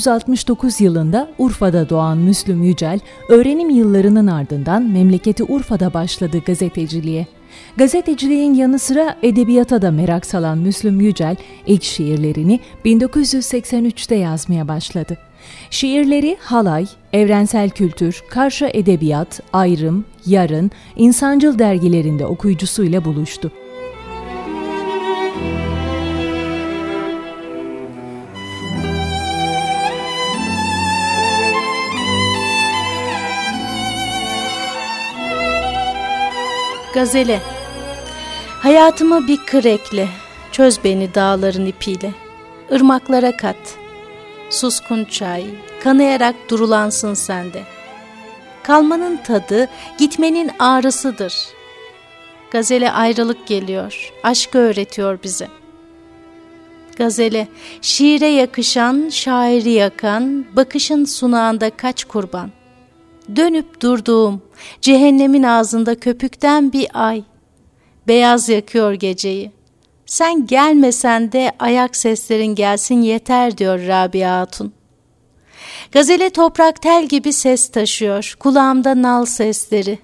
1969 yılında Urfa'da doğan Müslüm Yücel, öğrenim yıllarının ardından memleketi Urfa'da başladı gazeteciliğe. Gazeteciliğin yanı sıra edebiyata da merak salan Müslüm Yücel, ilk şiirlerini 1983'te yazmaya başladı. Şiirleri Halay, Evrensel Kültür, Karşı Edebiyat, Ayrım, Yarın, İnsancıl dergilerinde okuyucusuyla buluştu. Gazele Hayatımı bir kır ekle, çöz beni dağların ipiyle. Irmaklara kat, suskun çay, kanayarak durulansın sende. Kalmanın tadı, gitmenin ağrısıdır. Gazele ayrılık geliyor, aşkı öğretiyor bize. Gazele, şiire yakışan, şairi yakan, bakışın sunağında kaç kurban. Dönüp durduğum, cehennemin ağzında köpükten bir ay. Beyaz yakıyor geceyi. Sen gelmesen de ayak seslerin gelsin yeter diyor Rabia Hatun. Gazele toprak tel gibi ses taşıyor, kulağımda nal sesleri.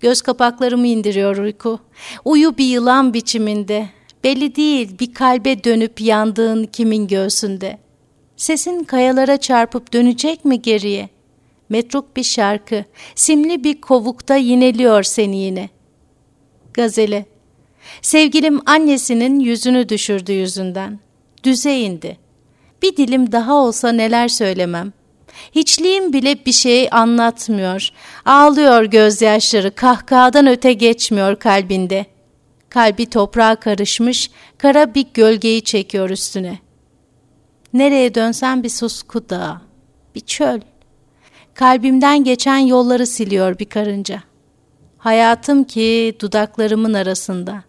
Göz kapaklarımı indiriyor uyku. Uyu bir yılan biçiminde. Belli değil bir kalbe dönüp yandığın kimin göğsünde. Sesin kayalara çarpıp dönecek mi geriye? Metruk bir şarkı, simli bir kovukta yineliyor seni yine. Gazele Sevgilim annesinin yüzünü düşürdü yüzünden. Düze indi. Bir dilim daha olsa neler söylemem. Hiçliğim bile bir şey anlatmıyor. Ağlıyor gözyaşları, kahkahadan öte geçmiyor kalbinde. Kalbi toprağa karışmış, kara bir gölgeyi çekiyor üstüne. Nereye dönsem bir susku dağı, bir çöl. Kalbimden geçen yolları siliyor bir karınca. Hayatım ki dudaklarımın arasında.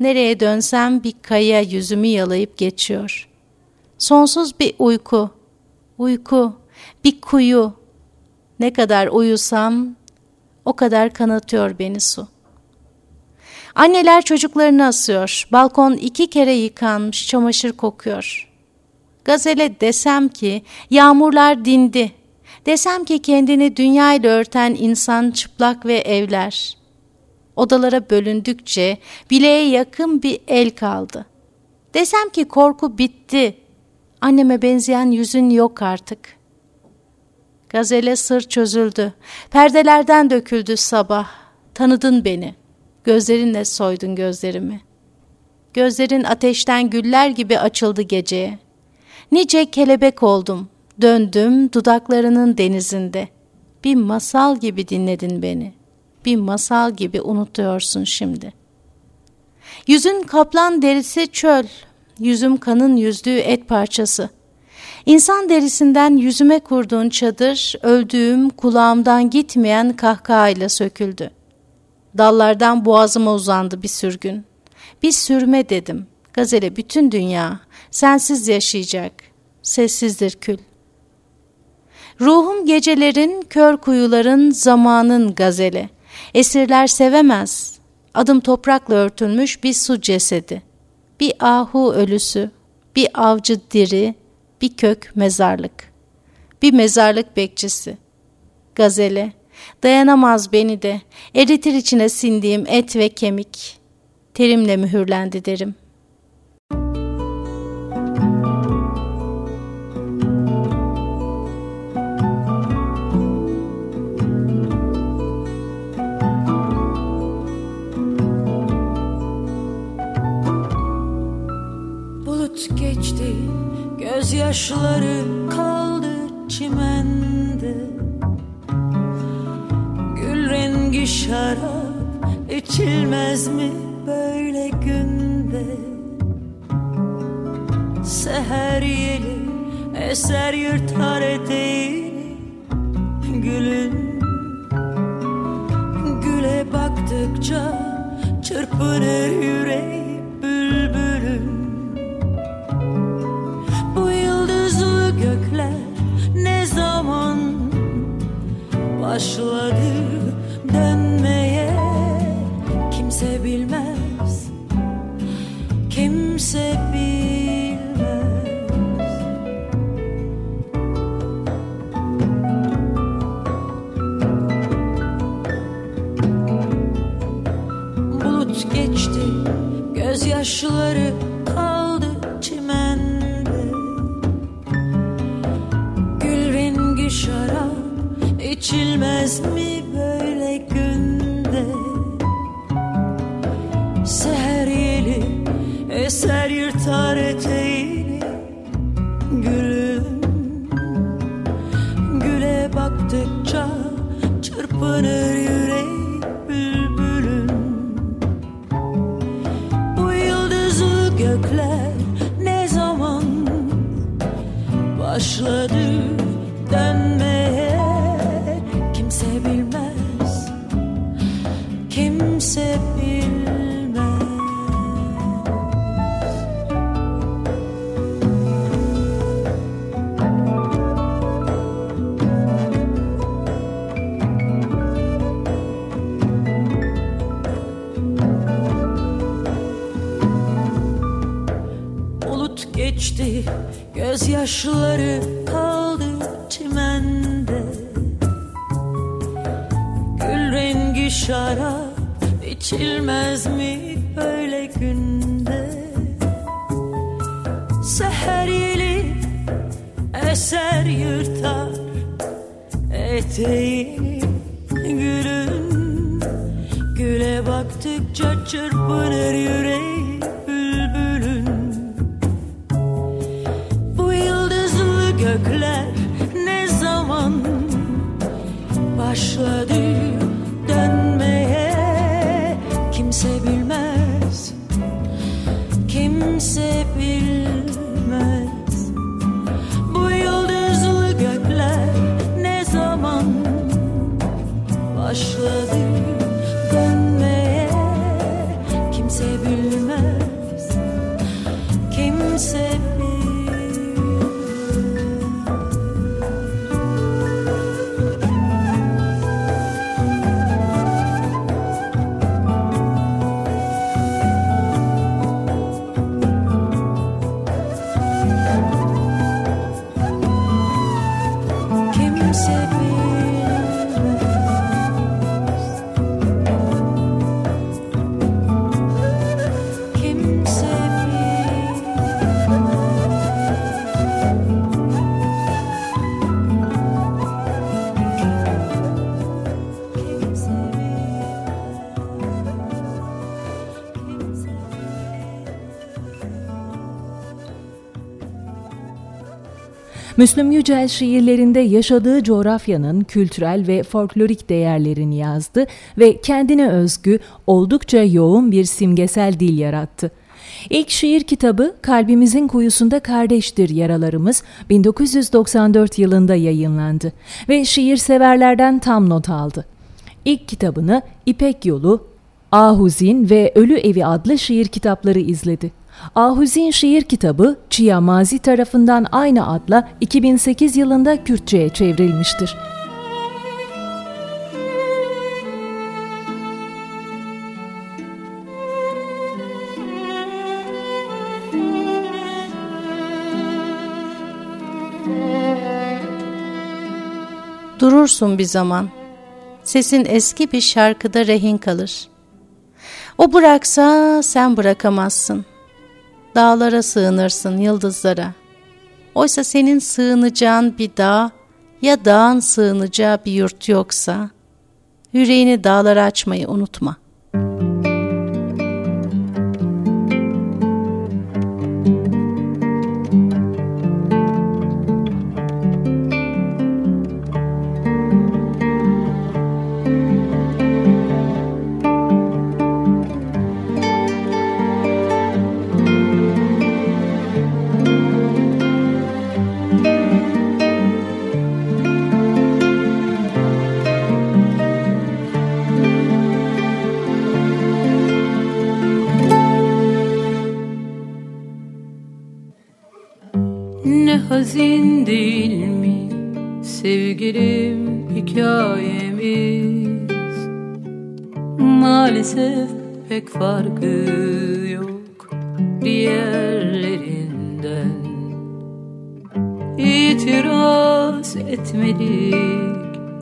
Nereye dönsem bir kaya yüzümü yalayıp geçiyor. Sonsuz bir uyku, uyku, bir kuyu. Ne kadar uyusam o kadar kanatıyor beni su. Anneler çocuklarını asıyor. Balkon iki kere yıkanmış, çamaşır kokuyor. Gazele desem ki yağmurlar dindi. Desem ki kendini dünyayla örten insan çıplak ve evler. Odalara bölündükçe bileğe yakın bir el kaldı. Desem ki korku bitti. Anneme benzeyen yüzün yok artık. Gazele sır çözüldü. Perdelerden döküldü sabah. Tanıdın beni. Gözlerinle soydun gözlerimi. Gözlerin ateşten güller gibi açıldı geceye. Nice kelebek oldum. Döndüm dudaklarının denizinde. Bir masal gibi dinledin beni. Bir masal gibi unutuyorsun şimdi. Yüzün kaplan derisi çöl. Yüzüm kanın yüzdüğü et parçası. İnsan derisinden yüzüme kurduğun çadır, öldüğüm kulağımdan gitmeyen kahkahayla söküldü. Dallardan boğazıma uzandı bir sürgün. Bir sürme dedim. Gazele bütün dünya sensiz yaşayacak. Sessizdir kül. Ruhum gecelerin, kör kuyuların, zamanın gazeli. Esirler sevemez. Adım toprakla örtülmüş bir su cesedi. Bir ahu ölüsü, bir avcı diri, bir kök mezarlık. Bir mezarlık bekçisi. Gazele, dayanamaz beni de, eritir içine sindiğim et ve kemik. Terimle mühürlendi derim. Gözyaşları kaldı çimende. Gül rengi şarap içilmez mi böyle günde? Seher yeli eser yırtar eteğini Gülün. Güle baktıkça çırpınır yüreği başladı dönmeye? Kimse bilmez kimse bilmez. Bulut geçti gözyaşları eser yırtar eteğini. Gülüm güle baktıkça çırpınır yüreği bülbülüm. Bu yıldızlı gökler ne zaman başladı gözyaşları kaldı çimende. Gül rengi şarap içilmez mi böyle günde? Seher yeli eser yırtar eteğini gülün. Güle baktıkça çırpınır başladı Müslüm Yücel şiirlerinde yaşadığı coğrafyanın kültürel ve folklorik değerlerini yazdı ve kendine özgü oldukça yoğun bir simgesel dil yarattı. İlk şiir kitabı Kalbimizin Kuyusunda Kardeştir Yaralarımız 1994 yılında yayınlandı ve şiir severlerden tam not aldı. İlk kitabını İpek Yolu, Ahuzin ve Ölü Evi adlı şiir kitapları izledi. Ahuzin şiir kitabı Çiya Mazi tarafından aynı adla 2008 yılında Kürtçe'ye çevrilmiştir. Durursun bir zaman, sesin eski bir şarkıda rehin kalır. O bıraksa sen bırakamazsın dağlara sığınırsın yıldızlara. Oysa senin sığınacağın bir dağ ya dağın sığınacağı bir yurt yoksa, yüreğini dağlara açmayı unutma. pek farkı yok diğerlerinden. İtiraz etmedik,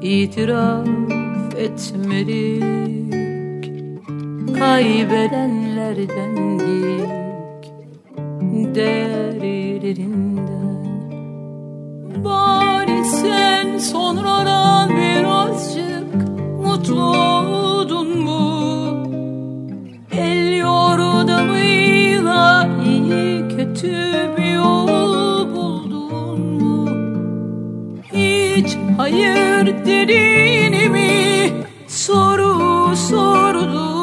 itiraf etmedik. Kaybedenlerdendik hiç hayır dediğini mi soru sordu?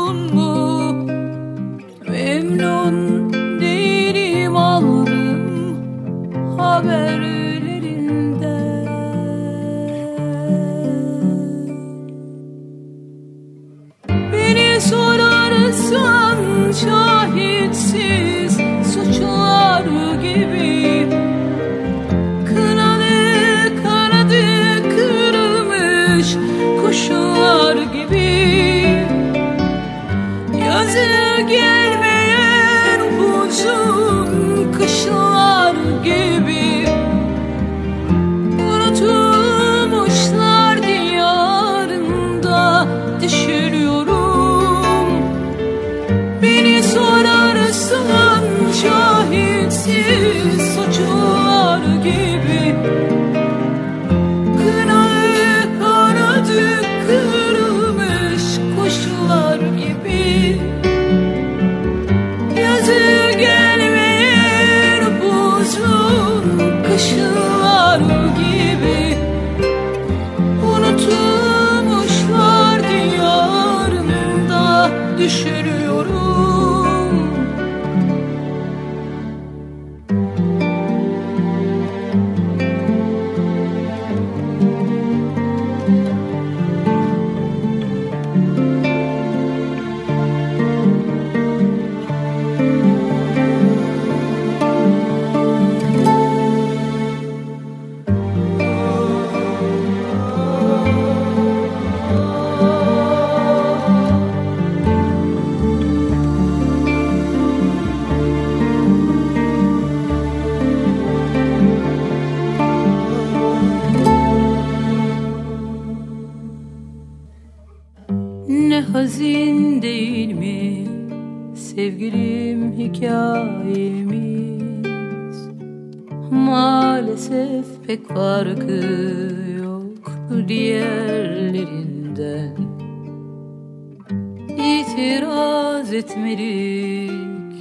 etmedik,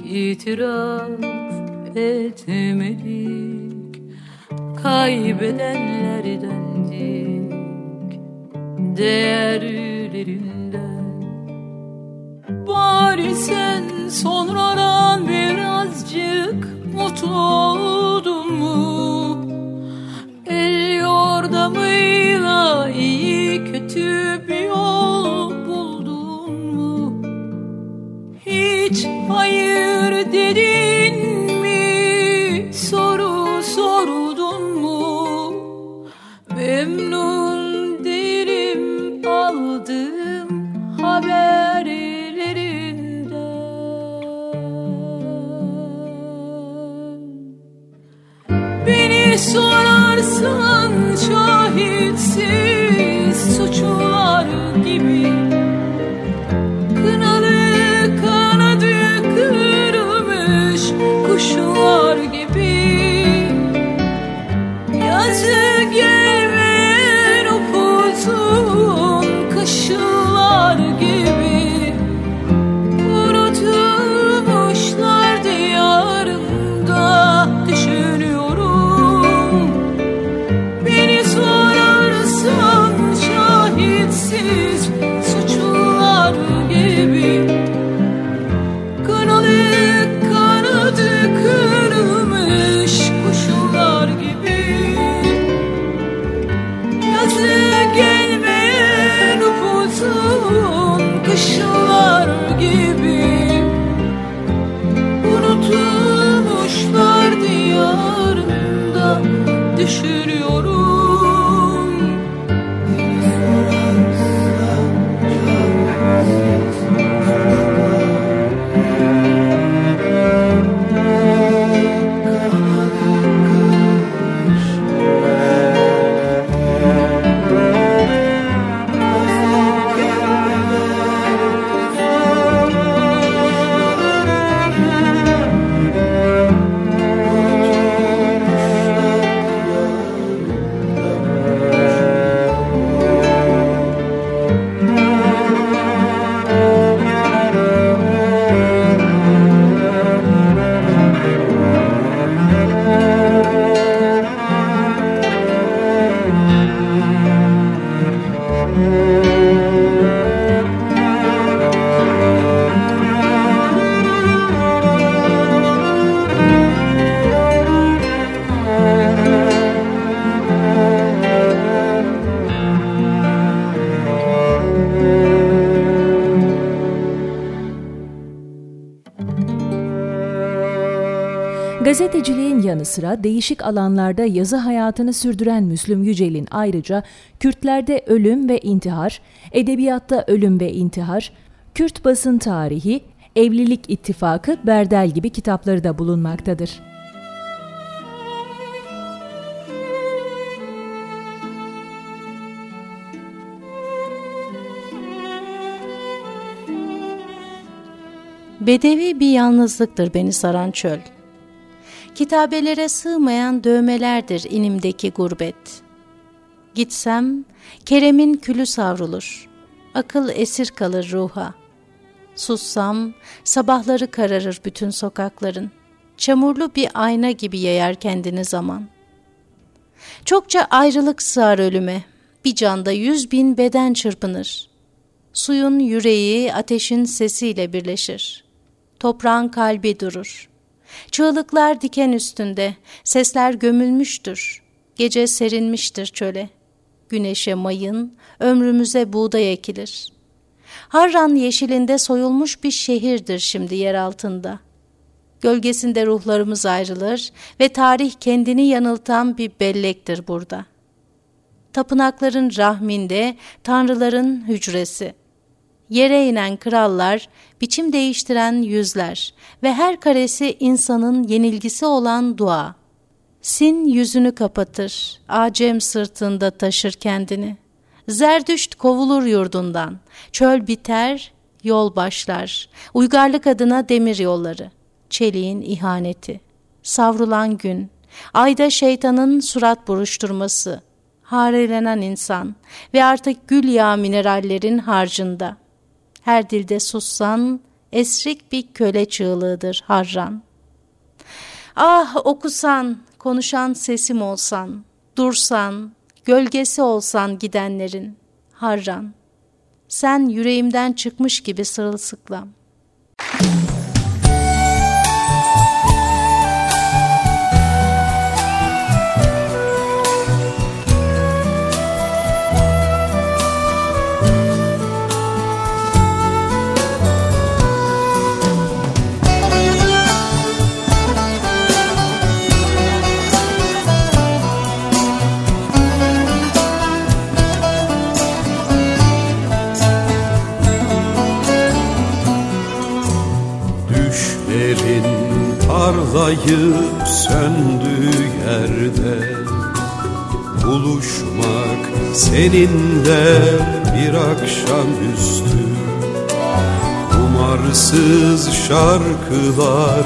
itiraf etmedik, kaybedenlerdendik, değerlerinden. Bari sen sonradan birazcık mutlu ol. hiç hayır dedin mi? Soru sordun mu? Memnun değilim aldığım haberlerinden. Beni sorarsan şahitsin suçum. Yanı sıra değişik alanlarda yazı hayatını sürdüren Müslüm Yücel'in ayrıca Kürtlerde ölüm ve intihar, edebiyatta ölüm ve intihar, Kürt basın tarihi, evlilik ittifakı, Berdel gibi kitapları da bulunmaktadır. Bedevi bir yalnızlıktır beni saran çöl. Kitabelere sığmayan dövmelerdir inimdeki gurbet. Gitsem Kerem'in külü savrulur, akıl esir kalır ruha. Sussam sabahları kararır bütün sokakların, çamurlu bir ayna gibi yayar kendini zaman. Çokça ayrılık sığar ölüme, bir canda yüz bin beden çırpınır. Suyun yüreği ateşin sesiyle birleşir. Toprağın kalbi durur.'' Çığlıklar diken üstünde, sesler gömülmüştür. Gece serinmiştir çöle. Güneşe mayın, ömrümüze buğday ekilir. Harran yeşilinde soyulmuş bir şehirdir şimdi yer altında. Gölgesinde ruhlarımız ayrılır ve tarih kendini yanıltan bir bellektir burada. Tapınakların rahminde tanrıların hücresi.'' Yere inen krallar, biçim değiştiren yüzler ve her karesi insanın yenilgisi olan dua. Sin yüzünü kapatır, acem sırtında taşır kendini. Zerdüşt kovulur yurdundan, çöl biter, yol başlar. Uygarlık adına demir yolları, çeliğin ihaneti. Savrulan gün, ayda şeytanın surat buruşturması, harelenen insan ve artık gül yağı minerallerin harcında.'' Her dilde sussan, esrik bir köle çığlığıdır harran. Ah okusan, konuşan sesim olsan, dursan, gölgesi olsan gidenlerin, harran. Sen yüreğimden çıkmış gibi sırılsıklam. Parlayıp söndüğü yerde Buluşmak seninle bir akşamüstü Umarsız şarkılar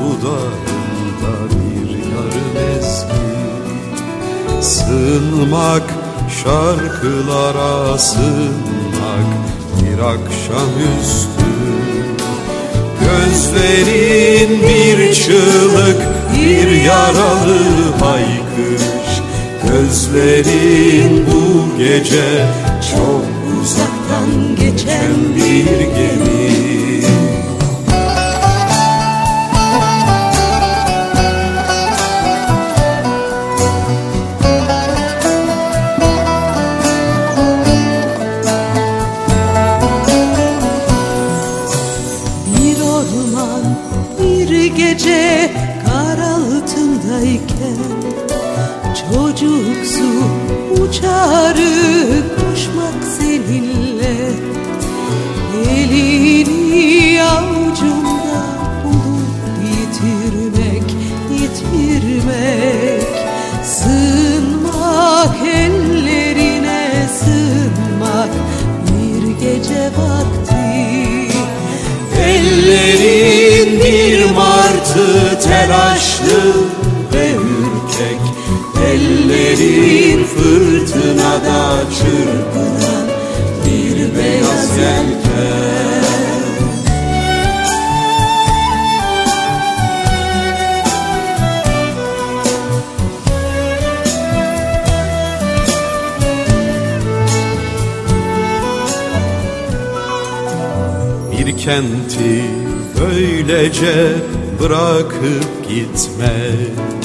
dudağında bir yarım eski Sığınmak şarkılara sığınmak bir akşamüstü Gözlerin bir çığlık bir yaralı haykırış. Gözlerin bu gece çok uzaktan geçen bir gemi Çocuksu uçarı koşmak seninle. Elini avucumda bulup yitirmek, yitirmek. Sığınmak ellerine sığınmak bir gece vakti. Ellerin bir martı telaşlı fırtınada çırpınan bir beyaz yelken. Bir kenti böylece bırakıp gitmek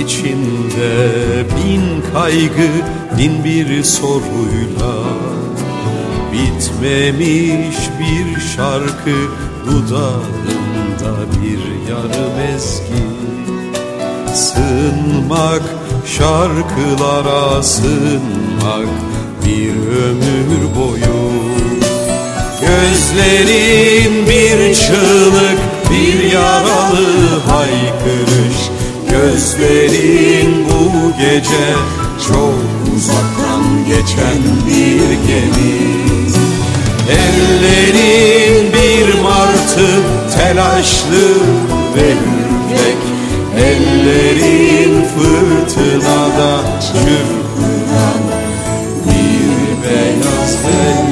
İçinde bin kaygı, bin bir soruyla Bitmemiş bir şarkı dudağında bir yarım ezgi Sığınmak, şarkılara sığınmak bir ömür boyu. Gözlerin bir çığlık, bir yaralı haykırış Gözlerin bu gece çok uzaktan geçen bir gemi. Ellerin bir martı telaşlı ve ürkek Ellerin fırtınada çırpınan bir beyaz elbise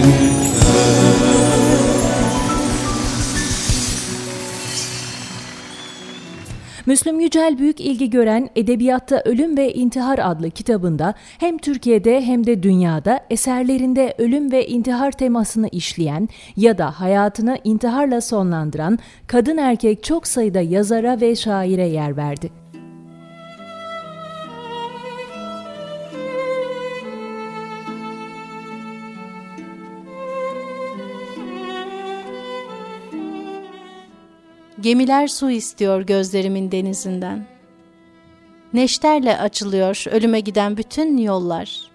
Müslüm Yücel büyük ilgi gören Edebiyatta Ölüm ve İntihar adlı kitabında hem Türkiye'de hem de dünyada eserlerinde ölüm ve intihar temasını işleyen ya da hayatını intiharla sonlandıran kadın erkek çok sayıda yazara ve şaire yer verdi. Gemiler su istiyor gözlerimin denizinden. Neşterle açılıyor ölüme giden bütün yollar.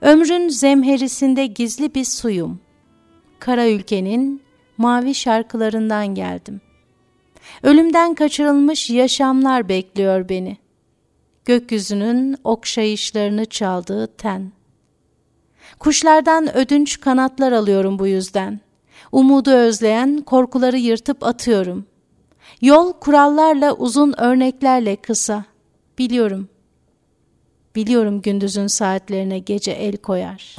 Ömrün zemherisinde gizli bir suyum. Kara ülkenin mavi şarkılarından geldim. Ölümden kaçırılmış yaşamlar bekliyor beni. Gökyüzünün okşayışlarını çaldığı ten. Kuşlardan ödünç kanatlar alıyorum bu yüzden.'' Umudu özleyen korkuları yırtıp atıyorum. Yol kurallarla uzun örneklerle kısa. Biliyorum. Biliyorum gündüzün saatlerine gece el koyar.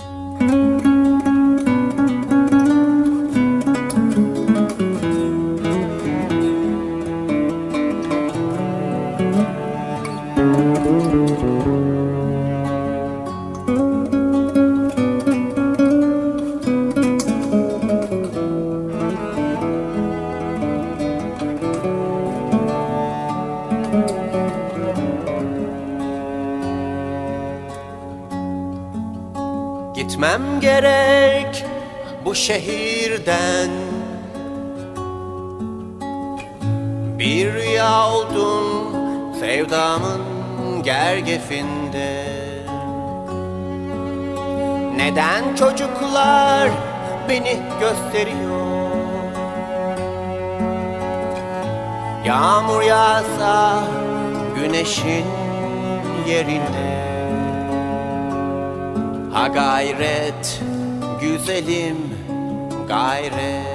Gitmem gerek bu şehirden. Bir rüya oldum sevdamın gergefinde. Neden çocuklar beni gösteriyor Yağmur yağsa güneşin yerinde. Ha gayret güzelim gayret.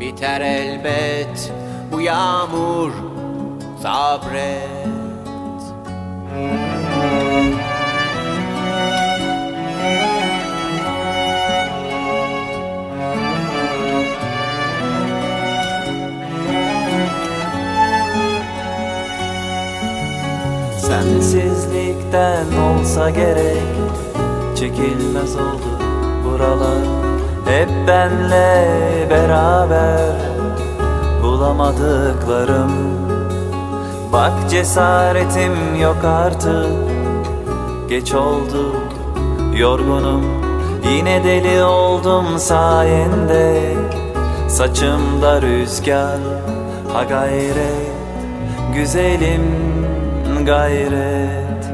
Biter elbet bu yağmur sabret Sensizlikten olsa gerek. Çekilmez oldu buralar. Hep benle beraber Bulamadıklarım. Bak cesaretim yok artık. Geç oldu yorgunum. Yine deli oldum sayende. Saçımda rüzgar ha gayret. Güzelim gayret.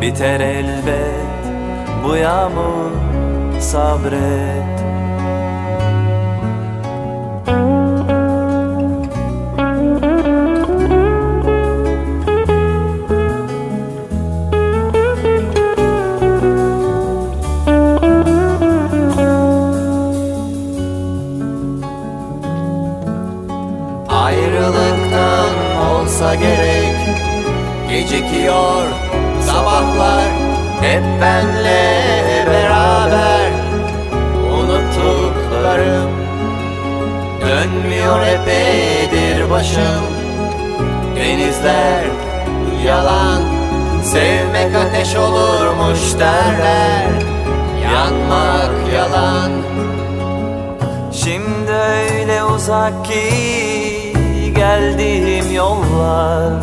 Biter elbet bu yağmur sabret Hep benle beraber Unuttuklarım. Dönmüyor epeydir başım. Denizler yalan Sevmek ateş olurmuş derler. Yanmak yalan. Şimdi öyle uzak ki geldiğim yollar.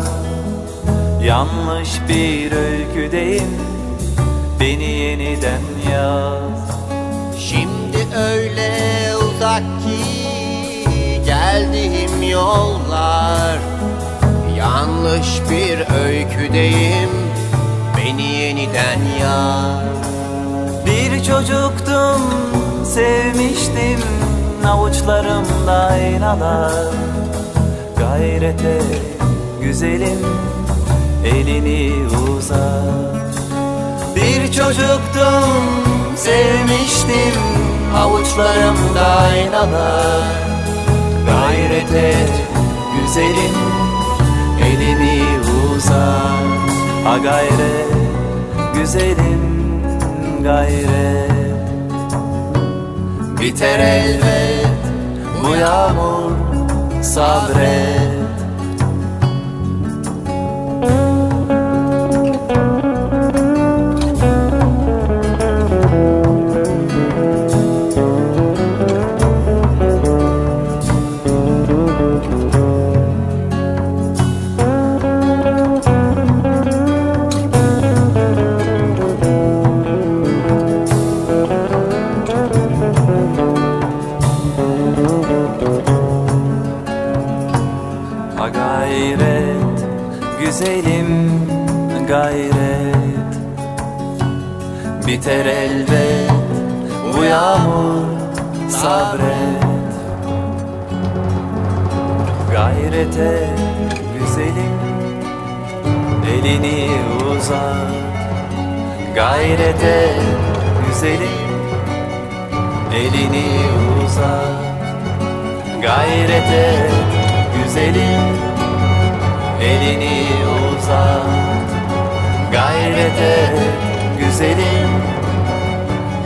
Yanlış bir öyküdeyim Beni yeniden yaz. Şimdi öyle uzak ki geldiğim yollar. Yanlış bir öyküdeyim. Beni yeniden yar Bir çocuktum sevmiştim. Avuçlarımda aynalar. Gayrete güzelim elini uzat Bir çocuktum sevmiştim. Avuçlarımda aynalar. Gayret et Güzelim. Elini uzat Ha gayret güzelim. Gayret. Biter elbet Bu yağmur sabret Biter elbet bu yağmur sabret. Gayrete güzelim elini uzat. Gayrete güzelim elini uzat. Gayrete güzelim elini uzat. Gayrete güzelim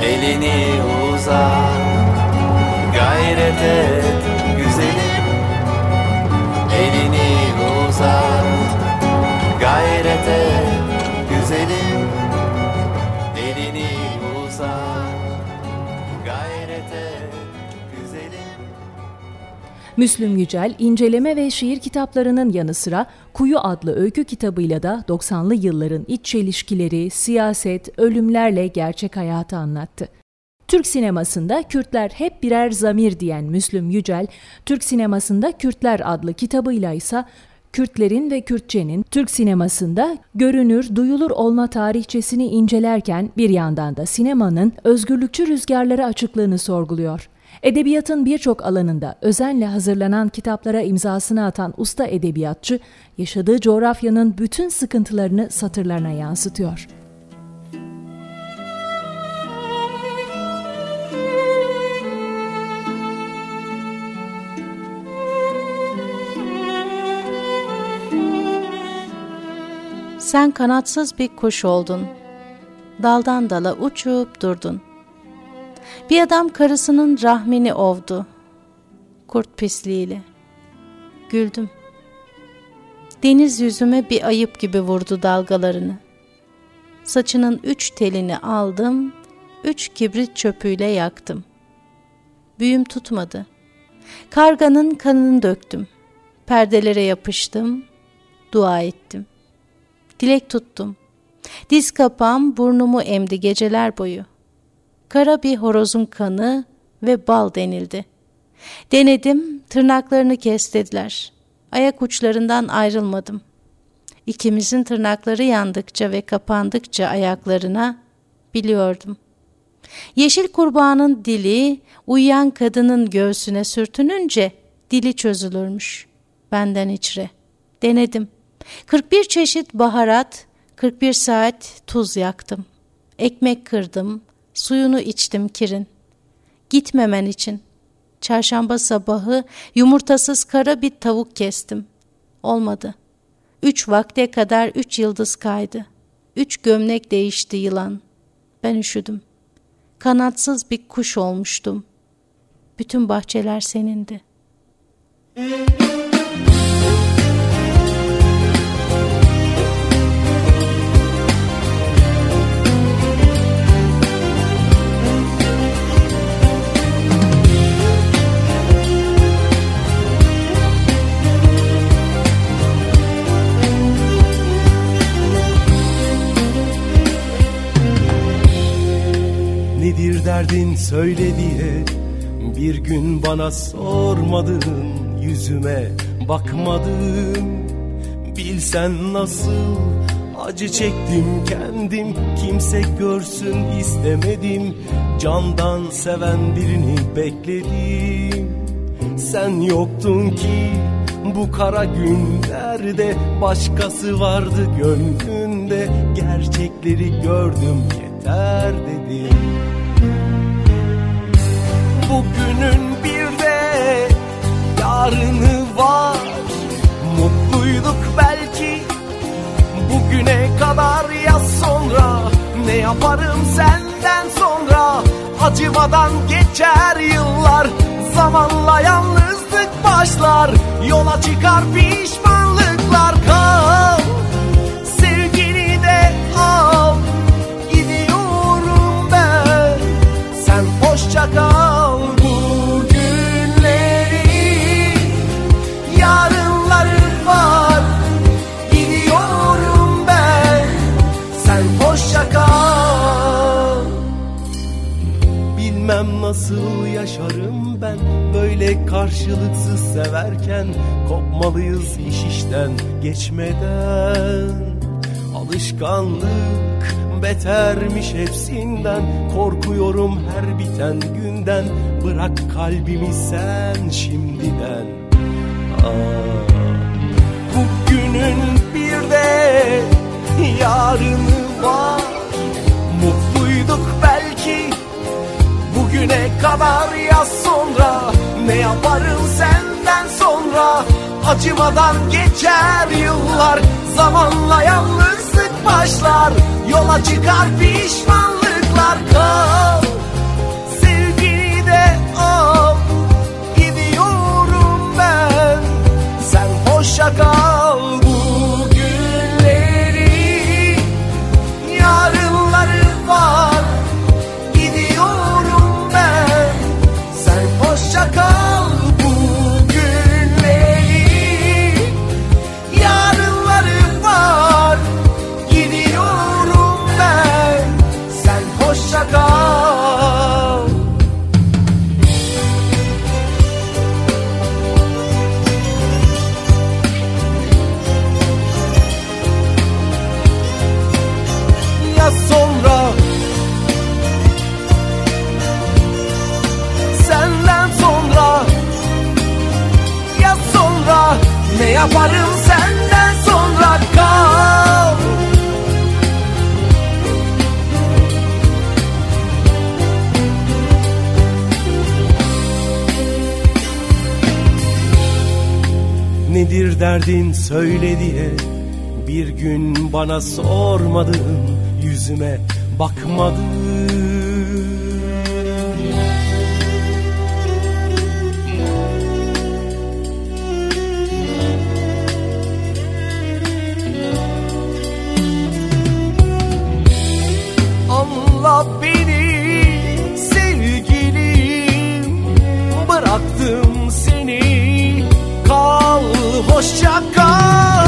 elini uzat Gayrete Müslüm Yücel, inceleme ve şiir kitaplarının yanı sıra Kuyu adlı öykü kitabıyla da 90'lı yılların iç çelişkileri, siyaset, ölümlerle gerçek hayatı anlattı. Türk sinemasında Kürtler hep birer zamir diyen Müslüm Yücel, Türk sinemasında Kürtler adlı kitabıyla ise Kürtlerin ve Kürtçenin Türk sinemasında görünür, duyulur olma tarihçesini incelerken bir yandan da sinemanın özgürlükçü rüzgarları açıklığını sorguluyor. Edebiyatın birçok alanında özenle hazırlanan kitaplara imzasını atan usta edebiyatçı, yaşadığı coğrafyanın bütün sıkıntılarını satırlarına yansıtıyor. Sen kanatsız bir kuş oldun. Daldan dala uçup durdun. Bir adam karısının rahmini ovdu. Kurt pisliğiyle. Güldüm. Deniz yüzüme bir ayıp gibi vurdu dalgalarını. Saçının üç telini aldım, üç kibrit çöpüyle yaktım. Büyüm tutmadı. Karganın kanını döktüm. Perdelere yapıştım, dua ettim. Dilek tuttum. Diz kapağım burnumu emdi geceler boyu. Kara bir horozun kanı ve bal denildi. Denedim, tırnaklarını kes dediler. Ayak uçlarından ayrılmadım. İkimizin tırnakları yandıkça ve kapandıkça ayaklarına biliyordum. Yeşil kurbağanın dili uyuyan kadının göğsüne sürtününce dili çözülürmüş. Benden içre. Denedim. 41 çeşit baharat, 41 saat tuz yaktım. Ekmek kırdım, suyunu içtim kirin. Gitmemen için. Çarşamba sabahı yumurtasız kara bir tavuk kestim. Olmadı. Üç vakte kadar üç yıldız kaydı. Üç gömlek değişti yılan. Ben üşüdüm. Kanatsız bir kuş olmuştum. Bütün bahçeler senindi. Nedir derdin söyle diye Bir gün bana sormadın Yüzüme bakmadın. Bilsen nasıl acı çektim kendim Kimse görsün istemedim. Candan seven birini bekledim. Sen yoktun ki bu kara günlerde Başkası vardı gönlünde Gerçekleri gördüm yeter dedim Bugünün bir de yarını var. Mutluyduk belki bugüne kadar. Ya sonra Ne yaparım senden sonra? Acımadan geçer yıllar. Zamanla yalnızlık başlar. Yola çıkar pişmanlıklar. Kal hoşça kal bugünleri Yarınları var. Gidiyorum ben. Sen hoşça kal. Bilmem nasıl yaşarım ben. Böyle karşılıksız severken Kopmalıyız iş işten geçmeden. Alışkanlık betermiş hepsinden. Korkuyorum her biten günden. Bırak kalbimi sen şimdiden. Aa, Bugünün bir de yarını var. Mutluyduk belki Bugüne kadar yaz sonra. Ne yaparım senden sonra? Acımadan geçer yıllar. Zamanla yalnızlık başlar Yola çıkar pişmanlıklar Kal yaparım senden sonra kal. Nedir derdin söyle diye Bir gün bana sormadın Yüzüme bakmadın Anla beni sevgilim. Bıraktım seni. Kal hoşça kal